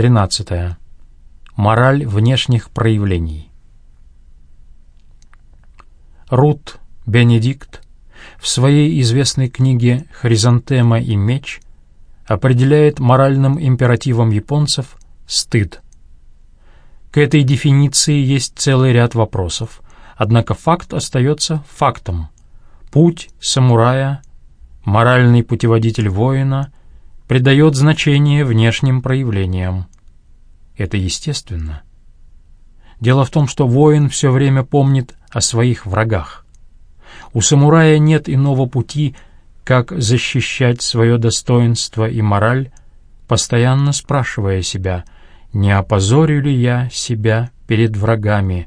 13. Мораль внешних проявлений. Рут Бенедикт в своей известной книге «Хризантема и меч» определяет моральным императивом японцев стыд. К этой дефиниции есть целый ряд вопросов, однако факт остается фактом. Путь самурая, моральный путеводитель воина, придает значение внешним проявлениям. Это естественно. Дело в том, что воин все время помнит о своих врагах. У самурая нет иного пути, как защищать свое достоинство и мораль, постоянно спрашивая себя, не опозорю ли я себя перед врагами,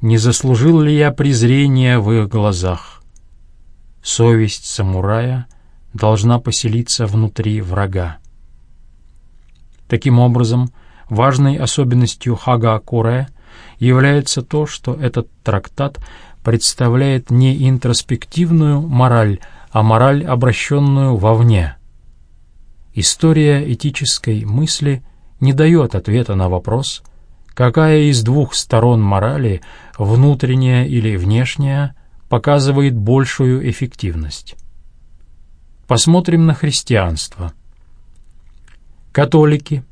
не заслужил ли я презрения в их глазах. Совесть самурая должна поселиться внутри врага. Таким образом, важной особенностью Хага Акуре является то, что этот трактат представляет не интроспективную мораль, а мораль, обращенную вовне. История этической мысли не дает ответа на вопрос, какая из двух сторон морали, внутренняя или внешняя, показывает большую эффективность. Посмотрим на христианство. Католики,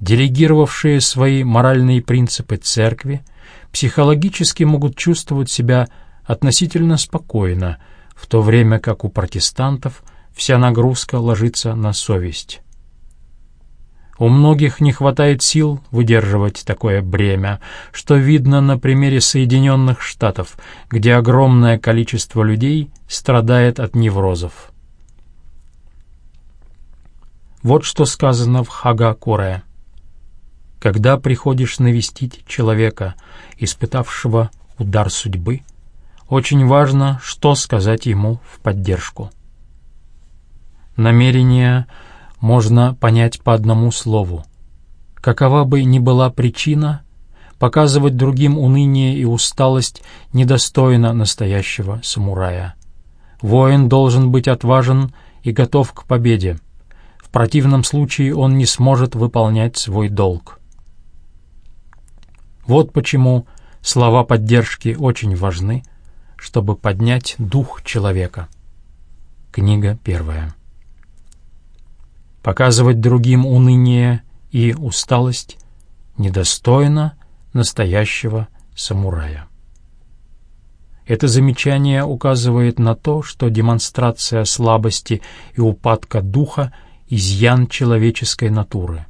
делегировавшие свои моральные принципы церкви, психологически могут чувствовать себя относительно спокойно, в то время как у протестантов вся нагрузка ложится на совесть. У многих не хватает сил выдерживать такое бремя, что видно на примере Соединенных Штатов, где огромное количество людей страдает от неврозов. Вот что сказано в Хагакуре. Когда приходишь навестить человека, испытавшего удар судьбы, очень важно, что сказать ему в поддержку. Намерение можно понять по одному слову. Какова бы ни была причина, показывать другим уныние и усталость недостойно настоящего самурая. Воин должен быть отважен и готов к победе. В противном случае он не сможет выполнять свой долг. Вот почему слова поддержки очень важны, чтобы поднять дух человека. Книга первая. Показывать другим уныние и усталость недостойно настоящего самурая. Это замечание указывает на то, что демонстрация слабости и упадка духа — изъян человеческой натуры.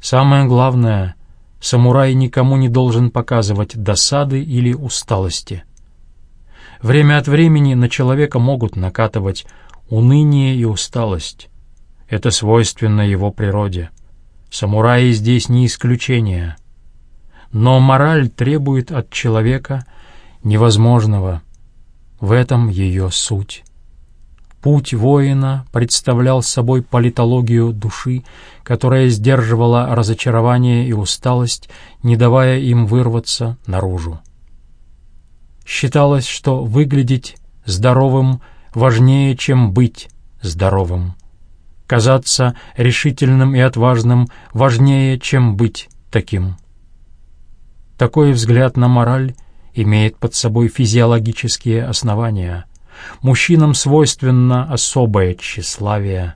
Самое главное Самурай никому не должен показывать досады или усталости. Время от времени на человека могут накатывать уныние и усталость. Это свойственно его природе. Самураи здесь не исключение. Но мораль требует от человека невозможного. В этом ее суть. Путь воина представлял собой политологию души, которая сдерживала разочарование и усталость, не давая им вырваться наружу. Считалось, что выглядеть здоровым важнее, чем быть здоровым. Казаться решительным и отважным важнее, чем быть таким. Такой взгляд на мораль имеет под собой физиологические основания — Мужчинам свойственно особое тщеславие,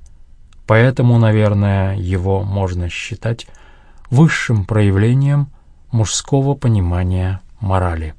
поэтому, наверное, его можно считать высшим проявлением мужского понимания морали.